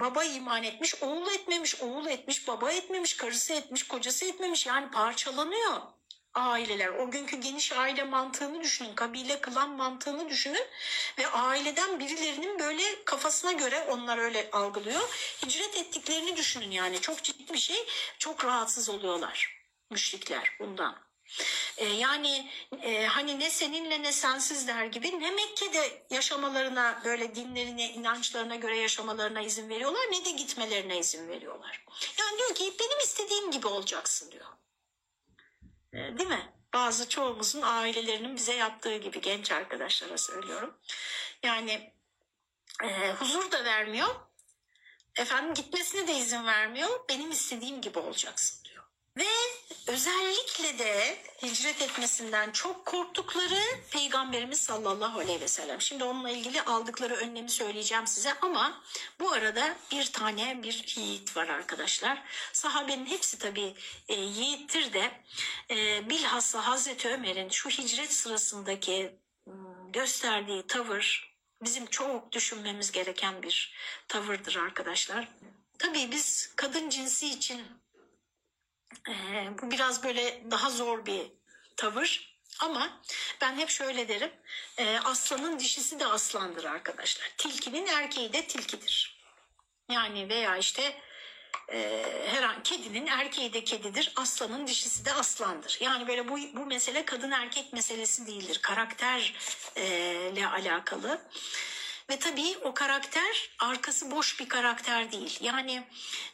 baba iman etmiş, oğul etmemiş, oğul etmiş, baba etmemiş, karısı etmiş, kocası etmemiş. Yani parçalanıyor aileler. O günkü geniş aile mantığını düşünün, kabile klan mantığını düşünün ve aileden birilerinin böyle kafasına göre onlar öyle algılıyor. Hicret ettiklerini düşünün yani çok ciddi bir şey. Çok rahatsız oluyorlar müşrikler bundan. Ee, yani e, hani ne seninle ne sensizler gibi ne Mekke'de yaşamalarına böyle dinlerine, inançlarına göre yaşamalarına izin veriyorlar ne de gitmelerine izin veriyorlar. Yani diyor ki benim istediğim gibi olacaksın diyor. Ee, değil mi? Bazı çoğumuzun ailelerinin bize yaptığı gibi genç arkadaşlara söylüyorum. Yani e, huzur da vermiyor. Efendim gitmesine de izin vermiyor. Benim istediğim gibi olacaksın. Ve özellikle de hicret etmesinden çok korktukları Peygamberimiz sallallahu aleyhi ve sellem. Şimdi onunla ilgili aldıkları önlemi söyleyeceğim size ama bu arada bir tane bir yiğit var arkadaşlar. Sahabenin hepsi tabii e, yiğittir de e, bilhassa Hazreti Ömer'in şu hicret sırasındaki m, gösterdiği tavır bizim çok düşünmemiz gereken bir tavırdır arkadaşlar. Tabii biz kadın cinsi için ee, bu biraz böyle daha zor bir tavır. Ama ben hep şöyle derim. e, aslanın dişisi de aslandır arkadaşlar. Tilkinin erkeği de tilkidir. Yani veya işte e, her an kedinin erkeği de kedidir. Aslanın dişisi de aslandır. Yani böyle bu, bu mesele kadın erkek meselesi değildir. Karakterle alakalı. Ve tabii o karakter arkası boş bir karakter değil. Yani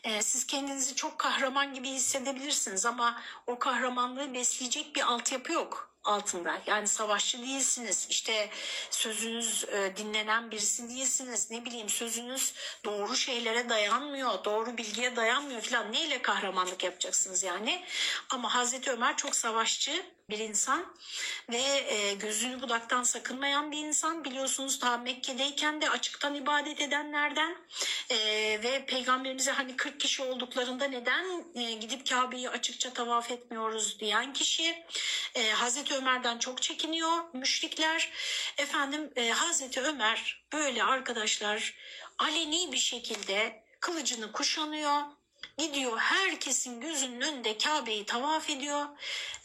e, siz kendinizi çok kahraman gibi hissedebilirsiniz ama o kahramanlığı besleyecek bir altyapı yok altında. Yani savaşçı değilsiniz. İşte sözünüz e, dinlenen birisi değilsiniz. Ne bileyim sözünüz doğru şeylere dayanmıyor. Doğru bilgiye dayanmıyor falan. Neyle kahramanlık yapacaksınız yani? Ama Hazreti Ömer çok savaşçı bir insan ve e, gözünü budaktan sakınmayan bir insan. Biliyorsunuz daha Mekke'deyken de açıktan ibadet edenlerden e, ve peygamberimize hani 40 kişi olduklarında neden e, gidip Kabe'yi açıkça tavaf etmiyoruz diyen kişi. E, Hazreti Ömer'den çok çekiniyor müşrikler. Efendim e, Hazreti Ömer böyle arkadaşlar aleni bir şekilde kılıcını kuşanıyor Gidiyor herkesin gözünün önünde Kabe'yi tavaf ediyor.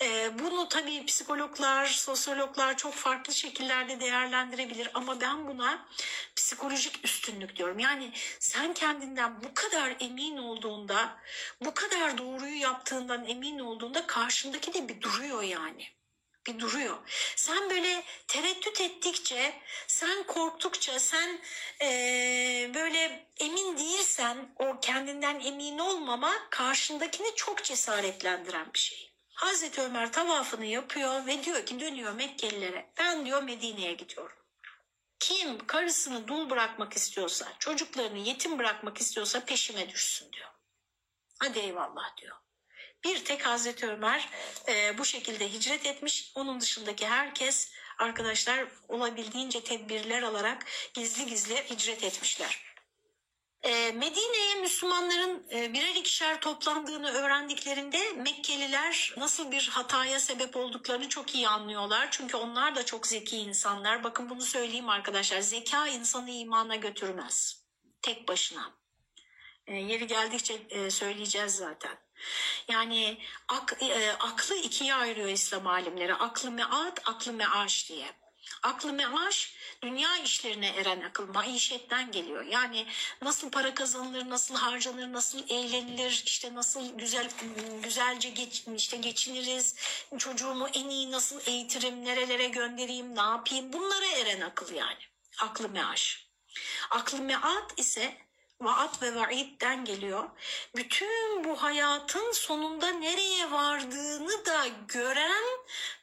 Ee, bunu tabii psikologlar, sosyologlar çok farklı şekillerde değerlendirebilir ama ben buna psikolojik üstünlük diyorum. Yani sen kendinden bu kadar emin olduğunda, bu kadar doğruyu yaptığından emin olduğunda karşındaki de bir duruyor yani bir duruyor. Sen böyle tereddüt ettikçe, sen korktukça, sen eee, böyle emin değilsen, o kendinden emin olmama karşındakini çok cesaretlendiren bir şey. Hazreti Ömer tavafını yapıyor ve diyor ki dönüyor Mekkelilere. Ben diyor Medine'ye gidiyorum. Kim karısını dul bırakmak istiyorsa, çocuklarını yetim bırakmak istiyorsa peşime düşsün diyor. Hadi eyvallah diyor. Bir tek Hazreti Ömer e, bu şekilde hicret etmiş. Onun dışındaki herkes arkadaşlar olabildiğince tedbirler alarak gizli gizli hicret etmişler. E, Medine'ye Müslümanların e, birer ikişer toplandığını öğrendiklerinde Mekkeliler nasıl bir hataya sebep olduklarını çok iyi anlıyorlar. Çünkü onlar da çok zeki insanlar. Bakın bunu söyleyeyim arkadaşlar. Zeka insanı imana götürmez. Tek başına. E, yeri geldikçe söyleyeceğiz zaten. Yani ak, e, aklı ikiye ayırıyor İslam alimleri. Aklı meat, aklı meaş diye. Aklı meaş dünya işlerine eren akıl, maişetten geliyor. Yani nasıl para kazanılır, nasıl harcanır, nasıl eğlenilir, işte nasıl güzel güzelce geç, işte geçiniriz, çocuğumu en iyi nasıl eğitirim, nerelere göndereyim, ne yapayım bunlara eren akıl yani. Aklı meaş. Aklı meat ise vaat ve vaidden geliyor. Bütün bu hayatın sonunda nereye vardığını da gören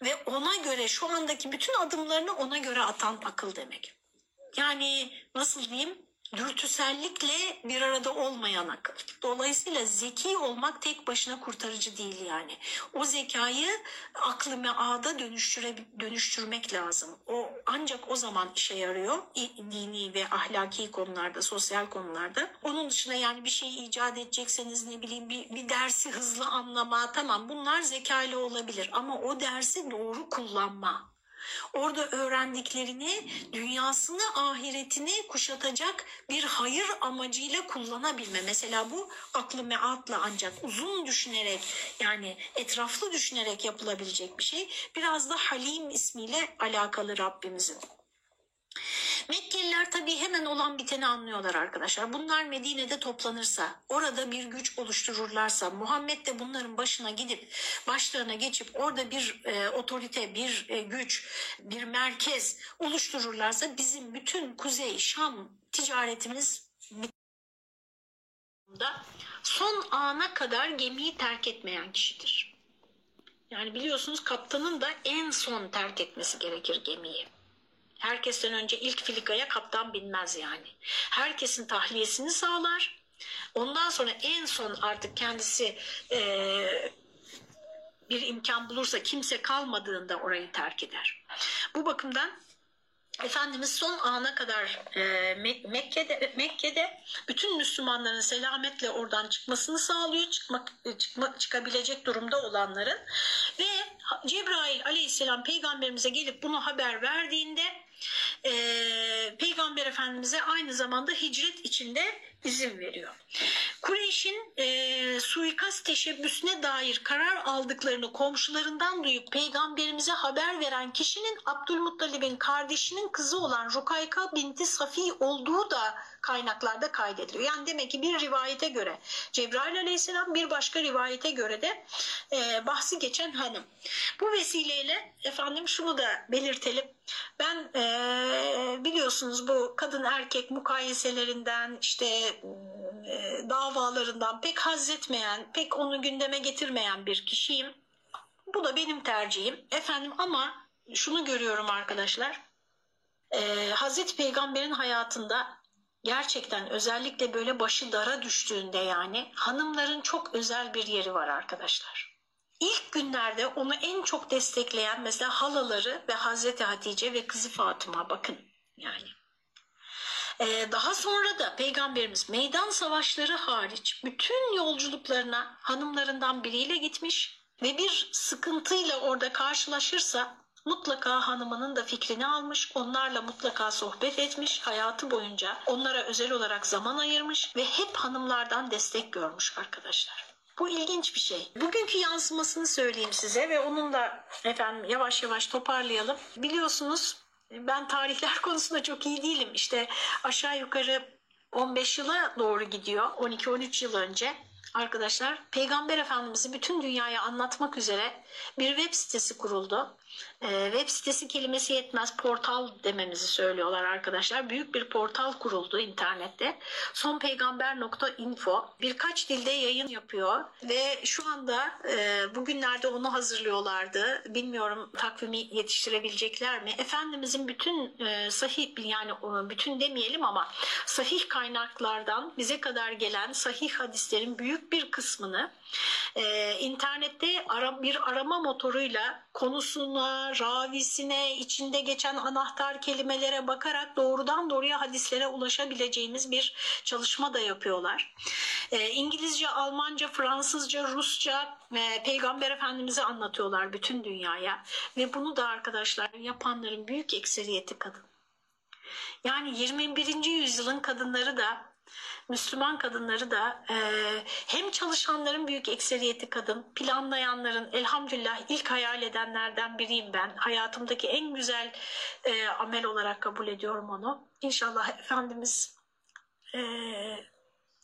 ve ona göre şu andaki bütün adımlarını ona göre atan akıl demek. Yani nasıl diyeyim? Dürtüsellikle bir arada olmayan akıl. Dolayısıyla zeki olmak tek başına kurtarıcı değil yani. O zekayı aklı meada dönüştüre, dönüştürmek lazım. O ancak o zaman işe yarıyor dini ve ahlaki konularda, sosyal konularda. Onun dışında yani bir şeyi icat edecekseniz ne bileyim bir, bir dersi hızlı anlama tamam bunlar zekayla olabilir ama o dersi doğru kullanma Orada öğrendiklerini dünyasını, ahiretini kuşatacak bir hayır amacıyla kullanabilme. Mesela bu aklı meatla ancak uzun düşünerek yani etraflı düşünerek yapılabilecek bir şey. Biraz da Halim ismiyle alakalı Rabbimizin. Mekkeliler tabii hemen olan biteni anlıyorlar arkadaşlar. Bunlar Medine'de toplanırsa, orada bir güç oluştururlarsa, Muhammed de bunların başına gidip başlarına geçip orada bir e, otorite, bir e, güç, bir merkez oluştururlarsa bizim bütün Kuzey Şam ticaretimiz son ana kadar gemiyi terk etmeyen kişidir. Yani biliyorsunuz kaptanın da en son terk etmesi gerekir gemiyi. Herkesten önce ilk filikaya kaptan binmez yani. Herkesin tahliyesini sağlar. Ondan sonra en son artık kendisi e, bir imkan bulursa kimse kalmadığında orayı terk eder. Bu bakımdan Efendimiz son ana kadar e, Mekke'de, Mekke'de bütün Müslümanların selametle oradan çıkmasını sağlıyor. Çıkmak, çıkma, çıkabilecek durumda olanların. Ve Cebrail aleyhisselam peygamberimize gelip bunu haber verdiğinde e, Peygamber Efendimiz'e aynı zamanda hicret içinde izin veriyor. Kureyş'in e, suikast teşebbüsüne dair karar aldıklarını komşularından duyup peygamberimize haber veren kişinin Abdülmuttalib'in kardeşinin kızı olan Rukayka binti Safi olduğu da kaynaklarda kaydediliyor. Yani demek ki bir rivayete göre Cebrail aleyhisselam bir başka rivayete göre de e, bahsi geçen hanım. Bu vesileyle efendim şunu da belirtelim. Ben e, biliyorsunuz bu kadın erkek mukayeselerinden işte e, davalarından pek haz etmeyen, pek onu gündeme getirmeyen bir kişiyim. Bu da benim tercihim. Efendim ama şunu görüyorum arkadaşlar. E, Hazreti Peygamber'in hayatında gerçekten özellikle böyle başı dara düştüğünde yani hanımların çok özel bir yeri var arkadaşlar. İlk günlerde onu en çok destekleyen mesela halaları ve Hazreti Hatice ve kızı Fatıma bakın yani. Ee, daha sonra da peygamberimiz meydan savaşları hariç bütün yolculuklarına hanımlarından biriyle gitmiş ve bir sıkıntıyla orada karşılaşırsa mutlaka hanımının da fikrini almış, onlarla mutlaka sohbet etmiş, hayatı boyunca onlara özel olarak zaman ayırmış ve hep hanımlardan destek görmüş arkadaşlar. Bu ilginç bir şey. Bugünkü yansımasını söyleyeyim size ve onun da efendim yavaş yavaş toparlayalım. Biliyorsunuz ben tarihler *laughs* konusunda çok iyi değilim. İşte aşağı yukarı 15 yıla doğru gidiyor. 12-13 yıl önce arkadaşlar Peygamber Efendimiz'i bütün dünyaya anlatmak üzere bir web sitesi kuruldu. Ee, web sitesi kelimesi yetmez portal dememizi söylüyorlar arkadaşlar. Büyük bir portal kuruldu internette. Sonpeygamber.info birkaç dilde yayın yapıyor ve şu anda e, bugünlerde onu hazırlıyorlardı. Bilmiyorum takvimi yetiştirebilecekler mi? Efendimizin bütün e, sahih yani e, bütün demeyelim ama sahih kaynaklardan bize kadar gelen sahih hadislerin büyük bir kısmını internette bir arama motoruyla konusuna, ravisine, içinde geçen anahtar kelimelere bakarak doğrudan doğruya hadislere ulaşabileceğimiz bir çalışma da yapıyorlar. E, İngilizce, Almanca, Fransızca, Rusça e, Peygamber Efendimiz'i anlatıyorlar bütün dünyaya ve bunu da arkadaşlar yapanların büyük ekseriyeti kadın. Yani 21. yüzyılın kadınları da Müslüman kadınları da e, hem çalışanların büyük ekseriyeti kadın, planlayanların elhamdülillah ilk hayal edenlerden biriyim ben. Hayatımdaki en güzel e, amel olarak kabul ediyorum onu. İnşallah Efendimiz e,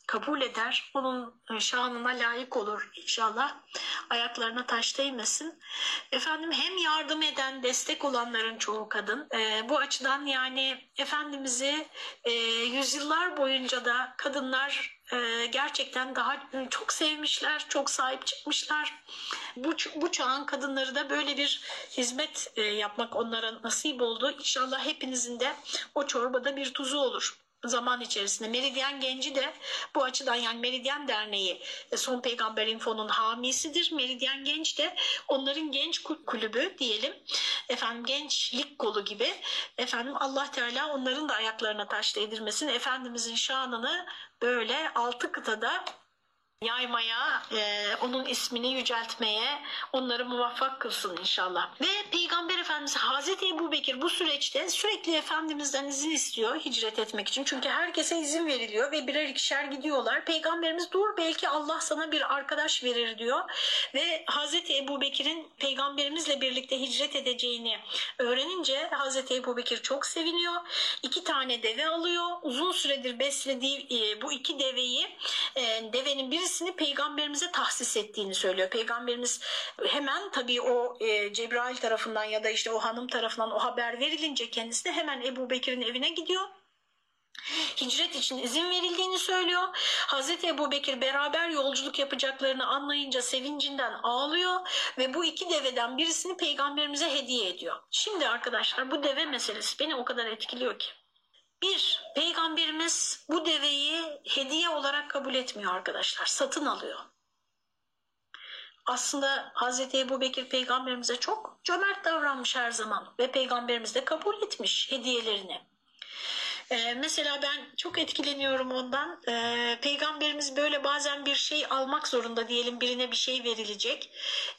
kabul eder. Onun e, şanına layık olur inşallah. Ayaklarına taş değmesin. Efendim hem yardım eden, destek olanların çoğu kadın. E, bu açıdan yani Efendimiz'i e, yüzyıllar boyunca da kadınlar e, gerçekten daha çok sevmişler, çok sahip çıkmışlar. Bu, bu çağın kadınları da böyle bir hizmet e, yapmak onlara nasip oldu. İnşallah hepinizin de o çorbada bir tuzu olur zaman içerisinde. Meridyen Genci de bu açıdan yani Meridyen Derneği e, Son Peygamber Info'nun hamisidir. Meridyen Genç de onların genç kulübü diyelim. Efendim gençlik kolu gibi. Efendim Allah Teala onların da ayaklarına taş değdirmesin. Efendimizin şanını böyle altı kıtada yaymaya, e, onun ismini yüceltmeye onları muvaffak kılsın inşallah. Ve Peygamber Efendimiz Hazreti Ebu Bekir bu süreçte sürekli Efendimiz'den izin istiyor hicret etmek için. Çünkü herkese izin veriliyor ve birer ikişer gidiyorlar. Peygamberimiz dur belki Allah sana bir arkadaş verir diyor. Ve Hazreti Ebu Bekir'in peygamberimizle birlikte hicret edeceğini öğrenince Hazreti Ebu Bekir çok seviniyor. İki tane deve alıyor. Uzun süredir beslediği e, bu iki deveyi e, devenin birisi kendisini peygamberimize tahsis ettiğini söylüyor. Peygamberimiz hemen tabii o e, Cebrail tarafından ya da işte o hanım tarafından o haber verilince kendisi de hemen Ebu Bekir'in evine gidiyor. Hicret için izin verildiğini söylüyor. Hazreti Ebu Bekir beraber yolculuk yapacaklarını anlayınca sevincinden ağlıyor ve bu iki deveden birisini peygamberimize hediye ediyor. Şimdi arkadaşlar bu deve meselesi beni o kadar etkiliyor ki. Bir, peygamberimiz bu deveyi hediye olarak kabul etmiyor arkadaşlar. Satın alıyor. Aslında Hz. Ebu Bekir peygamberimize çok cömert davranmış her zaman ve peygamberimiz de kabul etmiş hediyelerini. Ee, mesela ben çok etkileniyorum ondan. Ee, Peygamberimiz böyle bazen bir şey almak zorunda diyelim birine bir şey verilecek.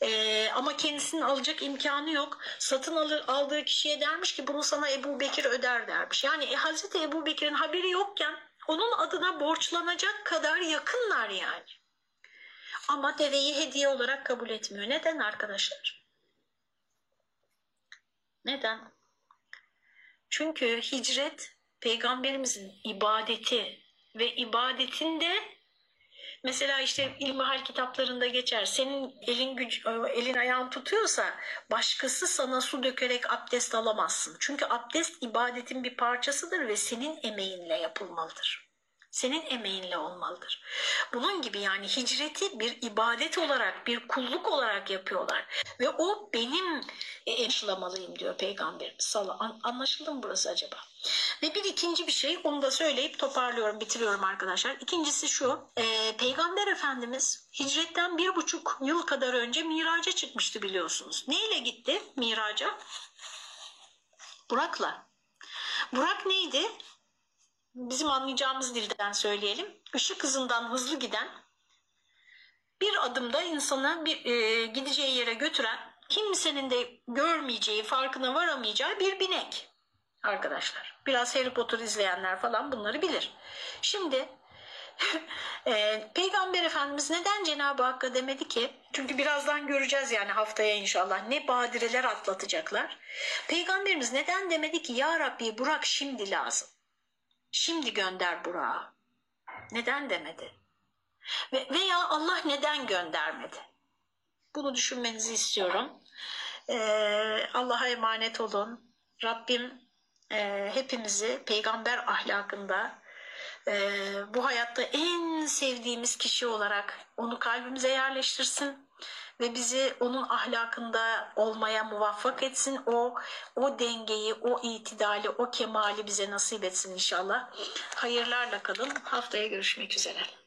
Ee, ama kendisinin alacak imkanı yok. Satın alır, aldığı kişiye dermiş ki bunu sana Ebu Bekir öder dermiş. Yani e, Hazreti Ebu Bekir'in haberi yokken onun adına borçlanacak kadar yakınlar yani. Ama deveyi hediye olarak kabul etmiyor. Neden arkadaşlar? Neden? Çünkü hicret peygamberimizin ibadeti ve ibadetinde mesela işte ilmihal kitaplarında geçer senin elin güç elin ayağın tutuyorsa başkası sana su dökerek abdest alamazsın. Çünkü abdest ibadetin bir parçasıdır ve senin emeğinle yapılmalıdır senin emeğinle olmalıdır. Bunun gibi yani hicreti bir ibadet olarak, bir kulluk olarak yapıyorlar. Ve o benim eşlamalıyım diyor Peygamberimiz sallallahu Anlaşıldı mı burası acaba? Ve bir ikinci bir şey onu da söyleyip toparlıyorum, bitiriyorum arkadaşlar. İkincisi şu, e, Peygamber Efendimiz hicretten bir buçuk yıl kadar önce miraca çıkmıştı biliyorsunuz. Neyle gitti miraca? Burak'la. Burak neydi? Bizim anlayacağımız dilden söyleyelim. Işık hızından hızlı giden bir adımda insanı bir, e, gideceği yere götüren kimsenin de görmeyeceği, farkına varamayacağı bir binek arkadaşlar. Biraz Harry Potter izleyenler falan bunları bilir. Şimdi *laughs* e, Peygamber Efendimiz neden Cenab-ı Hakk'a demedi ki? Çünkü birazdan göreceğiz yani haftaya inşallah ne badireler atlatacaklar. Peygamberimiz neden demedi ki ya Rabbi Burak şimdi lazım. Şimdi gönder Burak'ı. Neden demedi? Ve, veya Allah neden göndermedi? Bunu düşünmenizi istiyorum. Ee, Allah'a emanet olun. Rabbim e, hepimizi peygamber ahlakında e, bu hayatta en sevdiğimiz kişi olarak onu kalbimize yerleştirsin ve bizi onun ahlakında olmaya muvaffak etsin. O o dengeyi, o itidali, o kemali bize nasip etsin inşallah. Hayırlarla kalın. Haftaya görüşmek üzere.